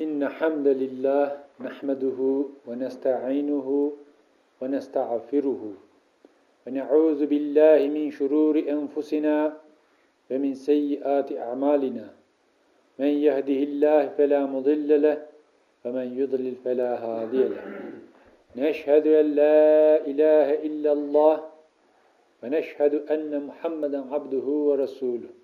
إن حمد لله نحمده ونستعينه ونستغفره ونعوذ بالله من شرور أنفسنا ومن سيئات أعمالنا. من يهده الله فلا مضل له ومن يضلل فلا هادي له. نشهد أن لا إله إلا الله ونشهد أن محمدا عبده ورسوله.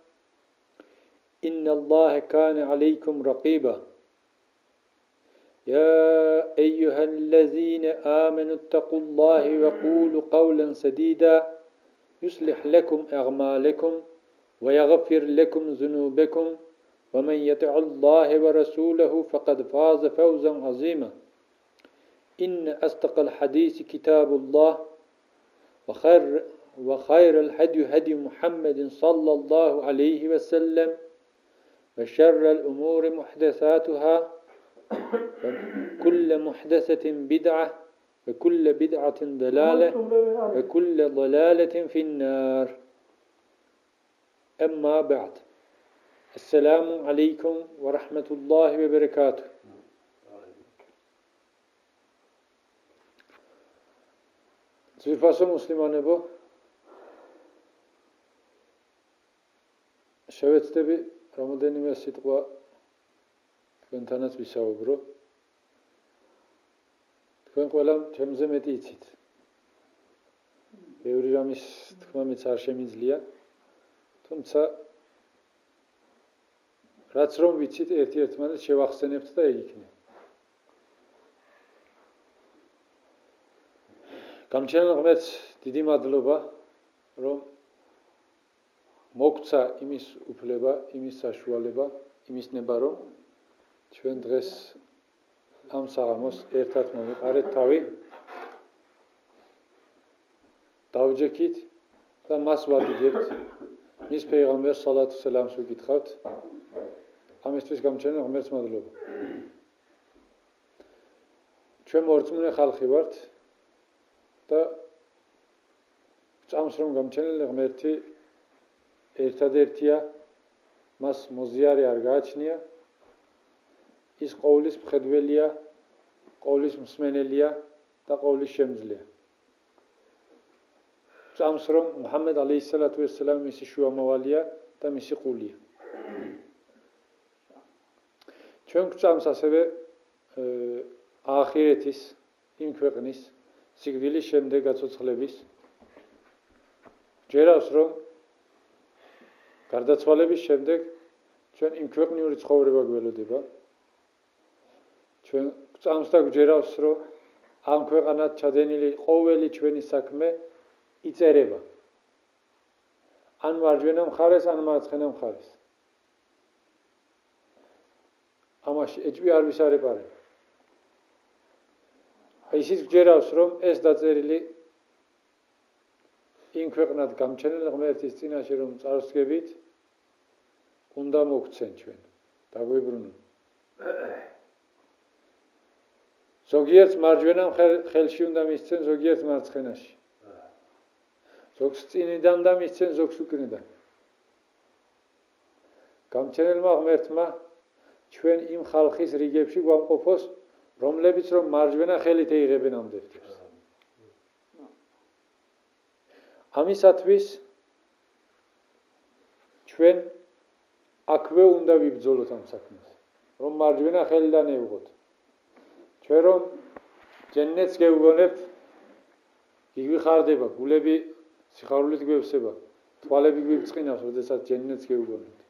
إن الله كان عليكم رقيبا. يا أيها الذين آمنوا اتقوا الله وقولوا قولا سديدا. يصلح لكم أعمالكم ويغفر لكم ذنوبكم. ومن يطع الله ورسوله فقد فاز فوزا عظيما. إن أصدق الحديث كتاب الله. وخير, وخير الهدي هدي محمد صلى الله عليه وسلم. وشر الأمور محدثاتها كل محدثة بدعة وكل بدعة ضلالة وكل ضلالة في النار أما بعد السلام عليكم ورحمة الله وبركاته Zülfası Müslümanı bu. Şevet'te bir რამოდენიმე სიტყვა თქვენთანაც ვისაუბრო თქვენ ყველა ჩემზე მეტი იცით. ბევრი რამის თქვა მეც არ შემიძლია. თუმცა რაც რომ ვიცით ერთ-ერთმანეთს შევახსენებთ და იქნება. გამჩენილ ღმერთს დიდი მადლობა რომ მოგცა იმის უფლება, იმის საშუალება, იმის ნება რომ ჩვენ დღეს ამ საღამოს ერთად მომიყარეთ თავი. დავჯექით და მას ვადიდებთ მის პეიღამბერ სალათუ სალამს ვიკითხავთ ამისთვის გამჩენა ღმერთს მადლობა. ჩვენ მორწმუნე ხალხი ვართ და წამს რომ გამჩენილი ღმერთი ერთადერთია მას მოზიარი არ გააჩნია ის ყოვლის მხედველია, ყოვლის მსმენელია და ყოვლის შემძლეა. წამს რომ მუჰამედ ალეისალათუ ვესალამ მისი შუამავალია და მისი ყულია. ჩვენ გვწამს ასევე აახირეთის იმ ქვეყნის სიგვილის შემდეგ გაცოცხლების ჯერავს რომ გარდაცვალების შემდეგ ჩვენ იმ ქვეყნიური ცხოვრება გველოდება. ჩვენ წამს და გვჯერავს რომ ამ ქვეყანად ჩადენილი ყოველი ჩვენი საქმე იწერება. ან მარჯვენა მხარეს ან მარცხენა მხარეს. ამაში ეჭვი არ ვისარებარებ აი ისიც გვჯერავს რომ ეს დაწერილი იმ ქვეყნად გამჩენილ ღმერთის წინაშე რომ წარსდგებით უნდა მოგცენ ჩვენ დაგვიბრუნო ზოგიერთ მარჯვენა ხელში უნდა მისცენ ზოგიერთ მარცხენაში. ზოგს წინიდან და მისცენ ზოგს უკნიდან. გამჩენელმა ღმერთმა ჩვენ იმ ხალხის რიგებში გვამყოფოს, რომლებიც რომ მარჯვენა ხელით ეიღებენ ამ დეფტერს. ამისათვის ჩვენ აქვე უნდა ვიბძოლოთ ამ საქმეს, რომ მარჯვენა ხელიდან ევღოთ. ჩვენ რომ ჯენნეთს გეუბნებთ იგვიხარდება გულები სიხარულით გვევსება თვალები გვიწყინავს როდესაც ჯენნეთს გეუბნებთ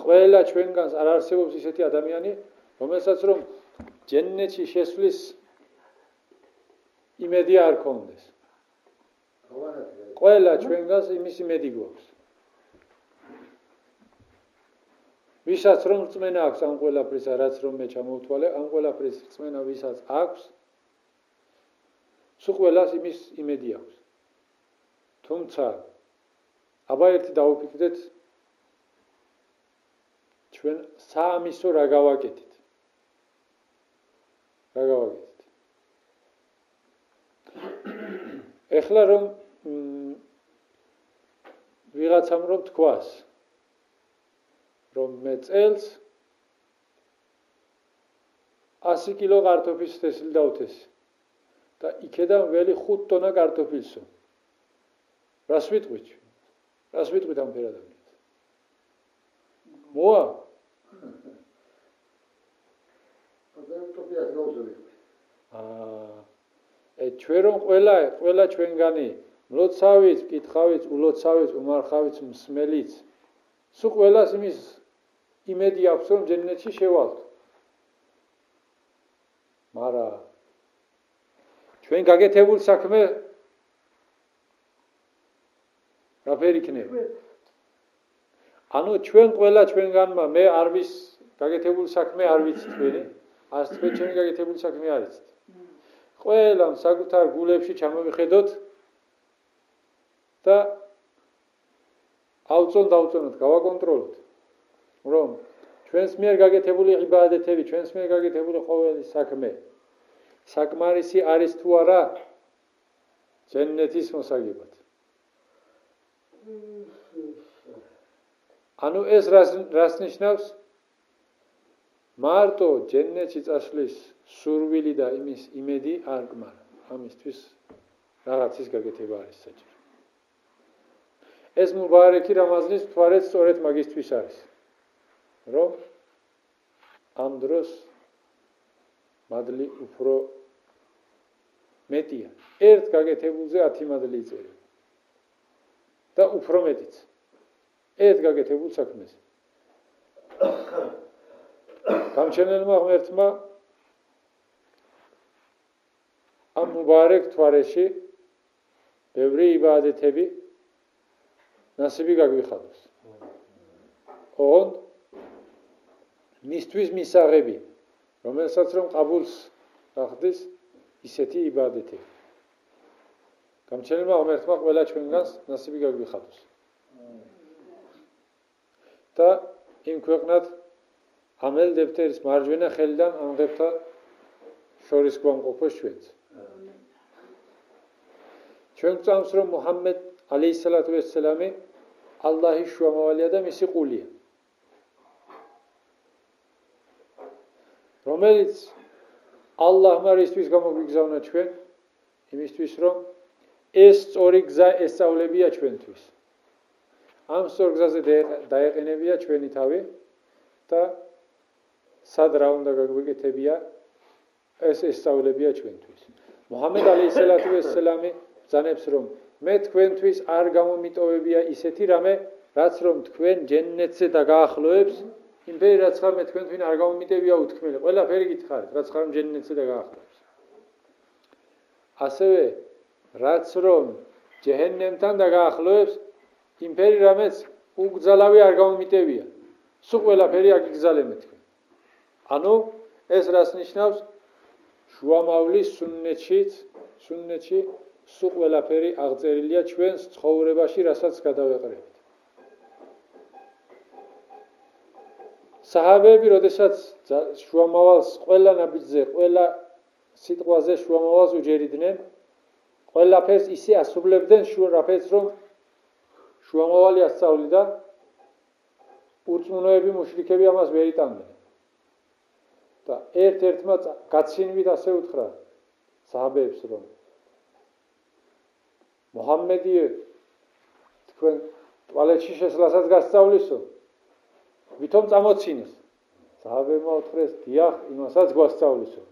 ყველა ჩვენგანს არ არსებობს ისეთი ადამიანი რომელსაც რომ ჯენნეთში შესვლის იმედი არ ქონდეს. ყველა ჩვენგანს იმის იმედი გვაქვს ვისაც რომ რწმენა აქვს ამ ყველაფრის რაც რომ მე ჩამოვთვალე, ამ ყველაფრის რწმენა ვისაც აქვს, სულ ყველას იმის იმედი აქვს. თუმცა აბა ერთი დაუფიქრეთ ჩვენ საამისო რა გავაკეთეთ? რა გავაკეთეთ? ეხლა რომ ვიღაცამ რომ თქვას რომ მე წელს 100 კილო კარტოფილის თესლი დავთეს და იქედან ველი 5 ტონა კარტოფილსო. რას ვიტყვით? რას ვიტყვით ამ ფერადამით მოა. აა ე ჩვენ რომ ყველა ყველა ჩვენგანი მლოცავით, კითხავით, ულოცავით, უმარხავით, მსმელით სულ ყველას იმის იმედი აქვს რომ ჯენნეთში შევალთ. მარა ჩვენ გაგეთებულ საქმე რა ფერი იქნება? ანუ ჩვენ ყველა ჩვენგანმა მე არ ვის გაგეთებულ საქმე არ ვიცი თქვენი, ას თქვენ ჩვენი გაგეთებული საქმე არ იცით. ყველამ საკუთარ გულებში ჩამოვიხედოთ და აუწონ დაუწონოთ, გავაკონტროლოთ. რომ ჩვენს მიერ გაკეთებული იბადეთები, ჩვენს მიერ გაკეთებული ყოველი საქმე საკმარისი არის თუ არა ჯენნეთის მოსაგებად. ანუ ეს რას რას ნიშნავს? მარტო ჯენნეთში წასვლის სურვილი და იმის იმედი არ გმარ. ამისთვის რაღაცის გაკეთება არის საჭირო. ეს მუბარეკი რამაზნის თვარეთ სწორედ მაგისტვის არის. რომ ამ დროს მადლი უფრო მეტია. ერთ გაგეთებულზე 10 მადლი იწერება. და უფრო მეტიც. ერთ გაგეთებულ საქმეზე. გამჩენელმა ღმერთმა ამ მუბარეკ თვარეში ბევრი იბადეთები ნასიბი გაგვიხადოს. ოღონდ მისთვის მისაღები, რომელსაც რომ ყაბულს გახდეს ისეთი იბადეთი. გამჩენილმა ღმერთმა ყველა ჩვენგანს ნასიბი გაგვიხადოს. და იმ ქვეყნად ამელ დეფტერის მარჯვენა ხელიდან ამღებთა შორის გვამყოფოს ჩვენც. ჩვენ წამს რომ მუჰამმედ ალეისალათუ ვესალამი ალლაჰის შუამავალია და მისი ყულია. რომელიც ალლაჰმა რისთვის გამოგვიგზავნა ჩვენ იმისთვის რომ ეს სწორი გზა ესწავლებია ჩვენთვის. ამ სწორ გზაზე დაეყენებია ჩვენი თავი და სად რა უნდა გაგვიკეთებია ეს ესწავლებია ჩვენთვის. მუჰამედ ალეისალათუ ვესალამი ზანებს რომ მე თქვენთვის არ გამომიტოვებია ისეთი რამე რაც რომ თქვენ ჯენნეთზე დაგაახლოებს იმპერი რაც ხარ მე თქვენ თვინ არ გამომიტევია უთქმელი. ყველაფერი გითხარით რაც ხარ ჯენნეთზე და გაახლებს ასევე რაც რომ ჯეჰენნემთან და გაახლოებს იმპერი რამეც უგზალავი არ გამომიტევია სულ ყველაფერი აგიგზალემე თქვენ. ანუ ეს რას ნიშნავს? შუამავლის სუნნეთშიც სუნნეთში სულ ყველაფერი აღწერილია ჩვენს ცხოვრებაში რასაც გადავეყრებთ საჰაბები, როდესაც შუამავალს ყველა ნაბიჯზე, ყველა სიტყვაზე შუამავალს უჯერიდნენ, ყველაფერს ისე ასრულებდნენ შუამავალს, რომ შუამავალი ასწავლიდა, ურწმუნოები მუშრიკები ამას ვერ იტანდნენ. და ერთ-ერთმა გაცინვით ასე უთხრა საჰაბებს, რომ მუჰამმედი თქვენ ტუალეტში შესვლასაც გასწავლისო, ვითომ წამოცინეს საავებმა უთხრეს დიახ იმასაც გვასწავლისო.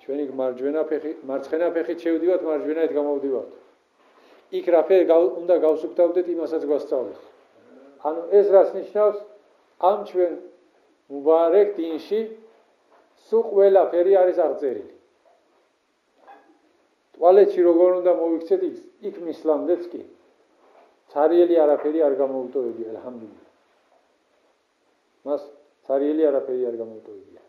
ჩვენი მარჯვენა ფეხი მარცხენა ფეხით შევდივართ მარჯვენაით გამოვდივართ. იქ რაფერ უნდა გავსუფთავდეთ იმასაც გვასწავლის ანუ ეს რას ნიშნავს ამ ჩვენ მუბარეკ დინში სულ ყველაფერი არის აღწერილი. ტუალეტში როგორ უნდა მოვიქცეთ იქ მისლამდეც კი. ცარიელი არაფერი არ გამოვტოვებია ალჰამდულილlah მას სარიელი არაფერი არ გამოუტოვებია.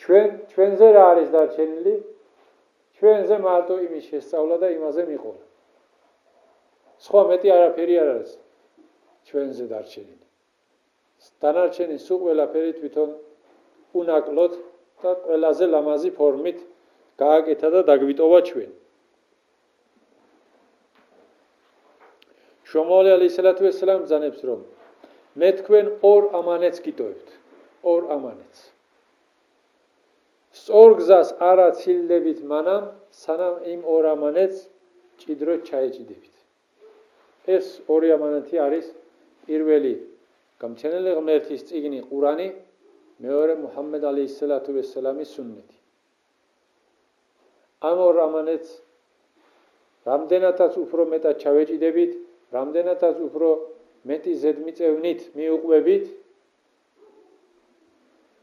ჩვენ ჩვენზე რა არის დარჩენილი? ჩვენზე მარტო იმის შესწავლა და იმაზე მიყოლა. სხვა მეტი არაფერი არ არის ჩვენზე დარჩენილი. დანარჩენი სულ ყველაფერი თვითონ უნაკლოდ და ყველაზე ლამაზი ფორმით გააკეთა და დაგვიტოვა ჩვენ. შომოლე ალისალათუ ესალამ ზანებს რომ მე თქვენ ორ ამანეთს გიტოვებთ. ორ ამანეთს. სწორ გზას არ აცილდებით მანამ სანამ იმ ორ ამანეთს ჭიდრო ჩაეჭიდებით. ეს ორი ამანეთი არის პირველი გამჩენელი ღმერთის წიგნი ყურანი, მეორე მუჰამმედ ალეისალათუ ვესალამის სუნნეთი. ამ ორ ამანეთს რამდენადაც უფრო მეტად ჩავეჭიდებით, რამდენადაც უფრო მეტი ზედმიწევნით მიუყვებით,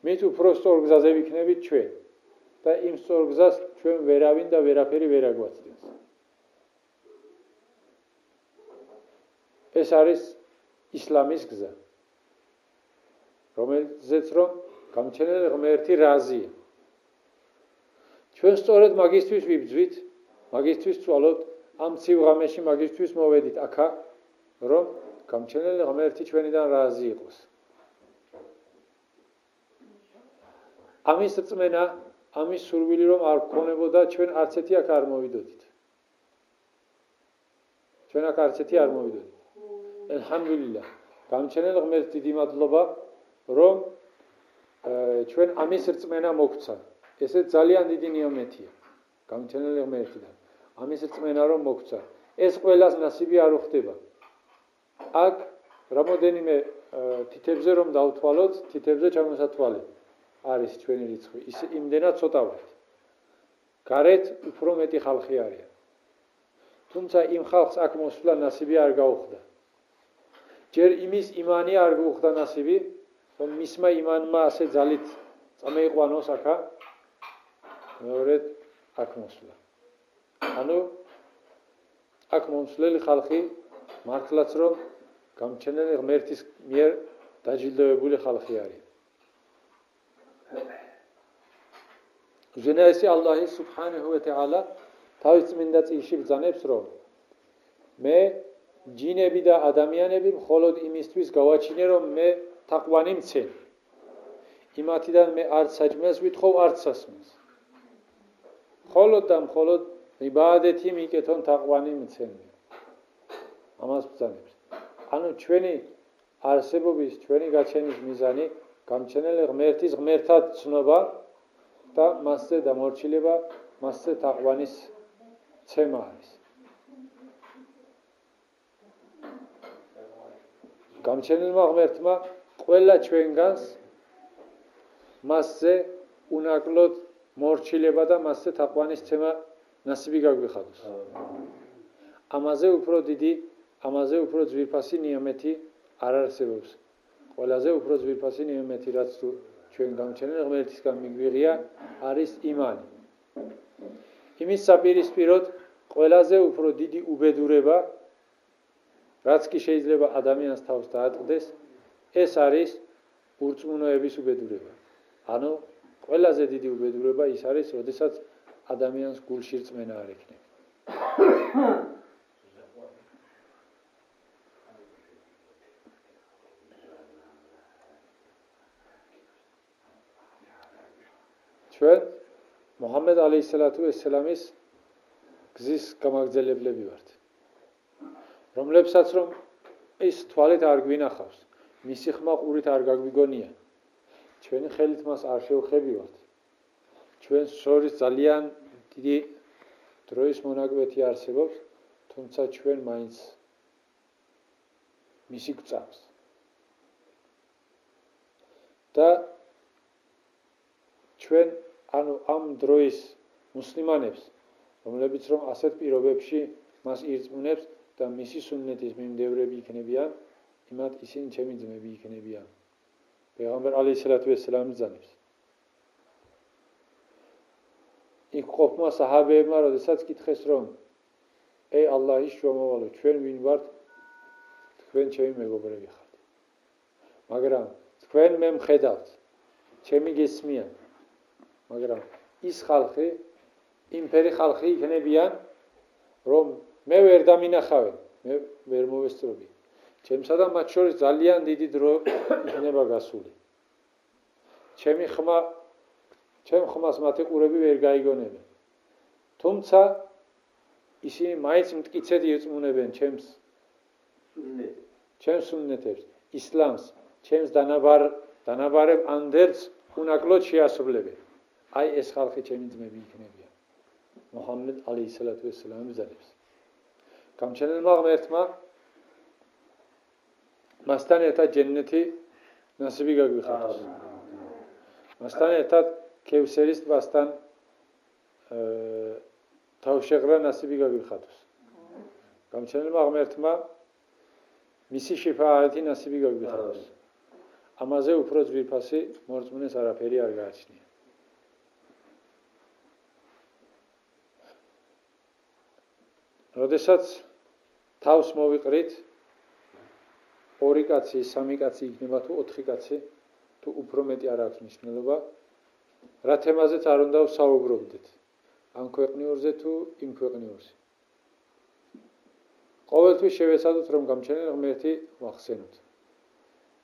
მით უფრო სწორ გზაზე ვიქნებით ჩვენ. და იმ სწორ გზას ჩვენ ვერავინ და ვერაფერი ვერ აგვაცდენს. ეს არის ისლამის გზა. რომელზეც რომ გამჩენელი ღმერთი რაზია. ჩვენ სწორედ მაგისტვის ვიბძვით, მაგისტვის წვალოთ ამ ცივღამეში მაგისტვის მოვედით აქა, რომ გამჩენელი ღმერთი ჩვენიდან რაზი იყოს. ამის წმენა, ამის სურვილი რომ არ გქონებოდა ჩვენ არც ერთი აქ არ მოვიდოდით. ჩვენ აქ არც ერთი არ მოვიდოდით. ალჰამდულილა. გამჩენელ ღმერთს დიდი მადლობა, რომ ჩვენ ამის რწმენა მოგცა. ესე ძალიან დიდი ნიომეთია. გამჩენელ ღმერთიდან. ამის რწმენა რომ მოგცა. ეს ყველას ნასიბი არ უხდება. აქ რამოდენიმე თითებზე რომ დავთვალოთ, თითებზე ჩამოსათვალი არის ჩვენი რიცხვი. ის იმდენად ცოტა ვართ. გარეთ უფრო მეტი ხალხი არიან. თუმცა იმ ხალხს აქ მოსვლა نصیბი არ გაუხდა. ჯერ იმის იმანი არ გაუხდა نصیბი, რომ მისმა იმანმა ასე ძალით წამოიყვანოს აქა მეორედ აქ მოსვლა. ანუ აქ მომსვლელი ხალხი მართლაც რომ გამჩენელი ღმერთის მიერ დაჯილდოებული ხალხი არის. ზენაისი ალლაჰი სუბჰანაჰუ ვა თაალა თავის წმინდა წიგნში ბრძანებს რომ მე ჯინები და ადამიანები მხოლოდ იმისთვის გავაჩინე რომ მე თაყვანი მცენ იმათიდან მე არც საჭმელს ვითხოვ არც სასმელს. მხოლოდ და მხოლოდ იბადეთი მიკეთონ თაყვანი მცენ ამას ბრძანებს ანუ ჩვენი არსებობის ჩვენი გაჩენის მიზანი გამჩენელი ღმერთის ღმერთად ცნობა და მასზე დამორჩილება მასზე თაყვანის ცემა არის გამჩენილმა ღმერთმა ყველა ჩვენგანს მასზე უნაკლოდ მორჩილება და მასზე თაყვანის ცემა ნასიბი გაგვიხადოს. ამაზე უფრო დიდი, ამაზე უფრო ძვირფასი ნიამეთი არ არსებობს. ყველაზე უფრო ძვირფასი ნიამეთი რაც ჩვენ გამჩენილ ღმერთისგან მიგვიღია არის იმანი. იმის საპირისპიროდ ყველაზე უფრო დიდი უბედურება რაც კი შეიძლება ადამიანს თავს დაატყდეს, ეს არის ურწმუნოების უბედურება. ანუ ყველაზე დიდი უბედურება ის არის, როდესაც ადამიანს გულში რწმენა არ ექნება. ჩვენ მუჰამედ ალეისალათუ ესალამის გზის გამაგზელებლები ვართ. რომლებსაც რომ ის თვალით არ გვინახავს, მისი ხმა ყურით არ გაგვიგონია. ჩვენი ხელით მას არ შევხებივართ. ჩვენ შორის ძალიან დიდი დროის მონაკვეთი არსებობს, თუმცა ჩვენ მაინც მისი გვწავს. და ჩვენ ანუ ამ დროის მუსლიმანებს, რომლებიც რომ ასეთ პირობებში მას ირწმუნებს, და მისი სუნნეთის მიმდევრები იქნებიან, იმათ ისინი ჩემი ძმები იქნებიან. პეღამბერ ალეისალათუ ვესალამი ძანებს. იქ ყოფმა საჰაბეებმა როდესაც კითხეს რომ ე ალლაჰის შრომავალო ჩვენ ვინ ვართ თქვენ ჩემი მეგობრები ხართ მაგრამ თქვენ მე მხედავთ ჩემი გესმიან მაგრამ ის ხალხი იმფერი ხალხი იქნებიან რომ მე ვერ დამინახავენ მე ვერ მოვესწრობი ჩემსა და მათ შორის ძალიან დიდი დრო იქნება გასული. ჩემი ხმა ჩემ ხმას მათი ყურები ვერ გაიგონებენ. თუმცა ისინი მაინც მткиცედ იეწმუნებენ ჩემს ჩემს სუნნეთებს ისლამს ჩემს დანაბარ დანაბარებ ანდერს უნაკლოდ შეასრულებენ. აი ეს ხალხი ჩემი ძმები იქნებიან. მუჰამმედ ალეისალათუ ვესალამი ზალებს გამჩენელმა ღმერთმა მასთან ერთად ჯენნეთი ნასიბი გაგვიხატოს მასთან ერთად ქევსერის ტბასთან თავშეღრა ნასიბი გაგვიხატოს გამჩენელმა ღმერთმა მისი შეფაათი ნასიბი გაგვიხატოს ამაზე უფრო ძვირფასი მორწმუნეს არაფერი არ გააჩნია როდესაც თავს მოვიყრით ორი კაცი, სამი კაცი იქნება თუ ოთხი კაცი, თუ უფრო მეტი არ აქვს მნიშვნელობა. რა თემაზეც არ უნდა ვსაუბრობდეთ. ამ ქვეყნიურზე თუ იმ ქვეყნიურზე. ყოველთვის შევეცადოთ რომ გამჩენილ ღმერთი ვახსენოთ.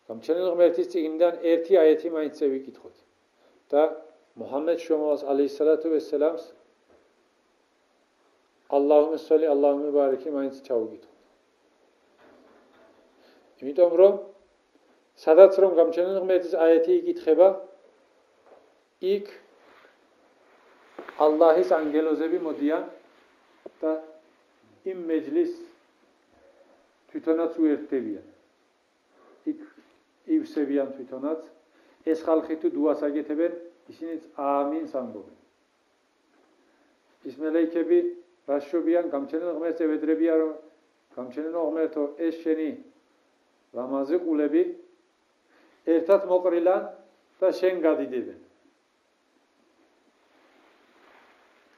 გამჩენილ ღმერთის წიგნიდან ერთი აიეთი მაინც წევიკითხოთ და მუჰამედ შომალას ალეისალათუ ვესალამს ალლაჰუმე სოლი ალლაჰუმე ბარეკი მაინც ჩაუგითო. იმიტომ რომ სადაც რომ გამჩენილ ღმერთის აიეთი იკითხება, იქ ალლაჰის ანგელოზები მოდიან და იმ მეჯლის თვითონაც უერთდებიან. იქ ივსებიან თვითონაც ეს ხალხი თუ დუას აკეთებენ, ისინიც ამინს ამბობენ. ის მელეიქები რაშობიან გამჩენილ ღმერთს ევედრებიან რომ გამჩენილ ღმერთო ეს შენი ლამაზი ყულები ერთად მოყრილან და შენ გადიდებენ.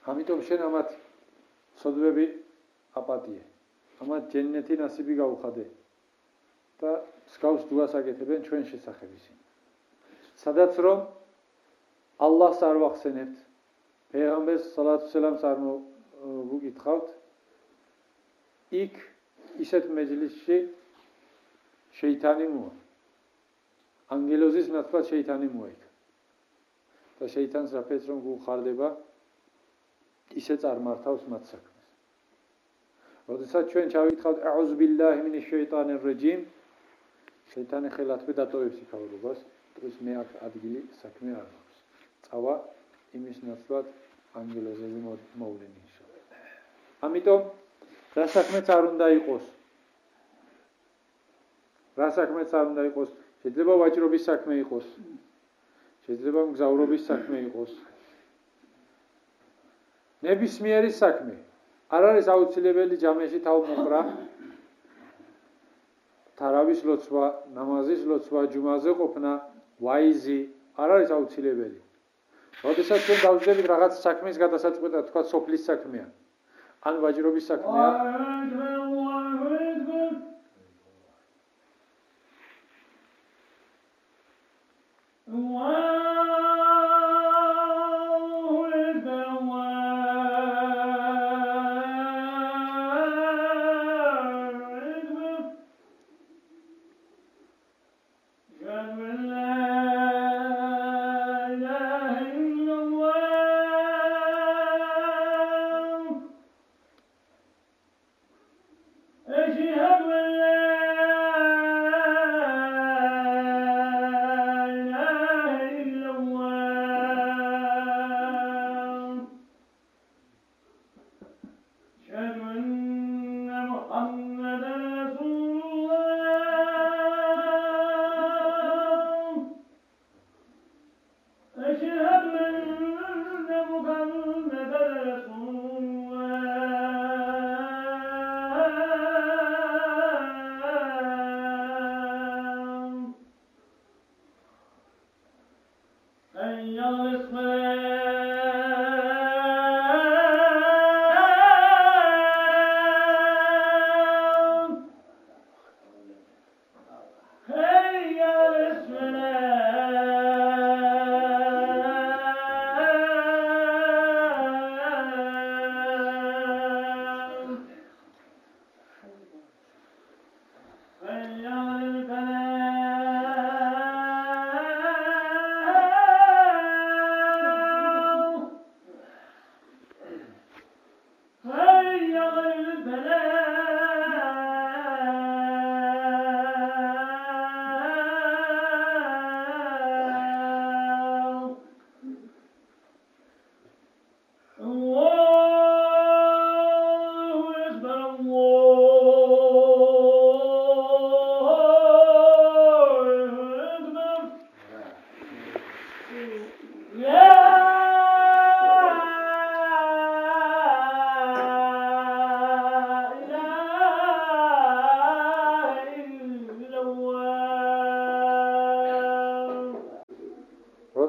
ამიტომ შენ ამათ სოდვები აპატიე. ამათ ჯენნეთი ნასიბი გაუხადე და სკავს დუას აკეთებენ ჩვენ შესახებისი. სადაც რომ ალლაჰს არ ვახსენებთ პეღამბერს სალათუ სელამს არ მო ვუკითხავთ იქ ისეთ მეჯლისში შეიტანი მოა ანგელოზის ნაცვლად შეიტანი მოიქ და შეიტანს რაფეც რომ გუხარდება ისე წარმართავს მათ საქმეს. როდესაც ჩვენ ჩავიკითხავთ აუზ ბილლაჰი მინი შეიტანირ რეჯიმ შეიტანი ხელათვე დატოვებს იქაურობას ეს მე აქ ადგილი საქმე არ აქვს. წავა იმის ნაცვლად ანგელოზები მოვლენი ამიტომ რა საქმეც არ უნდა იყოს. რა საქმეც არ უნდა იყოს. შეიძლება ვაჭრობის საქმე იყოს. შეიძლება მგზავრობის საქმე იყოს. ნებისმიერი საქმე. არ არის აუცილებელი ჯამეში თავ მოყრა. თარავის ლოცვა, ნამაზის ლოცვა, ჯუმაზე ყოფნა, ვაიზი არ არის აუცილებელი. როდესაც ჩვენ დავძებით რაღაც საქმის გადასაწყვეტად, თქვა სოფლის საქმეა. ან ვაჯრობის საქმეა. Wow.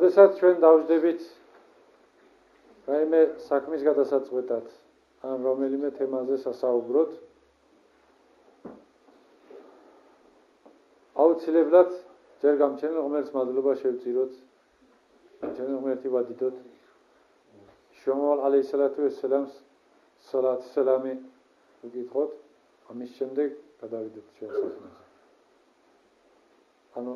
როდესაც ჩვენ დავждებით. რაიმე საქმის გადასაწყვეტად ან რომელიმე თემაზე სასაუბროთ აუცილებლად ჯერ გამჩენილ ღმერთს მადლობა შევწიროთ. ჯერ ღმერთი ვადიდოთ. შომალ ალეისალათუ ესალამს სალათ სალამი ვიკითხოთ ამის შემდეგ გადავიდეთ ჩვენ საქმეზე. ანუ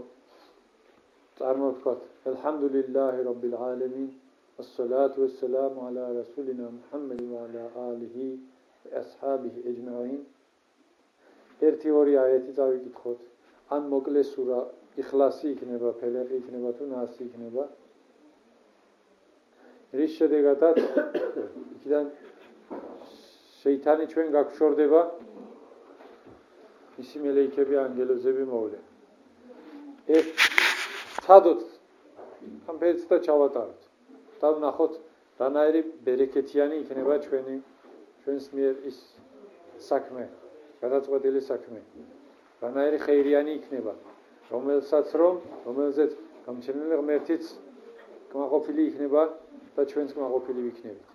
Arnold Fat. Elhamdülillahi Rabbil Alemin. Esselatu vesselamu ala Resulina Muhammedin ve ala alihi ve ashabihi ecmain. ერთი ორი აიეთი დავიკითხოთ. ან მოკლე სურა იხლასი იქნება, ფელეყი იქნება თუ ნასი იქნება. რის შედეგადაც იქიდან შეიტანი ჩვენ გაგშორდება მისი მელეიქები ანგელოზები მოვლენ. ერთ სადოთ ამ ფერს და ჩავატაროთ. და ნახოთ რანაირი ბერეკეთიანი იქნება ჩვენი ჩვენს მიერ ის საქმე, გადაწყვეტილი საქმე. რანაირი ხეირიანი იქნება, რომელსაც რომ რომელზეც გამჩენილი ღმერთიც კმაყოფილი იქნება და ჩვენც კმაყოფილი ვიქნებით.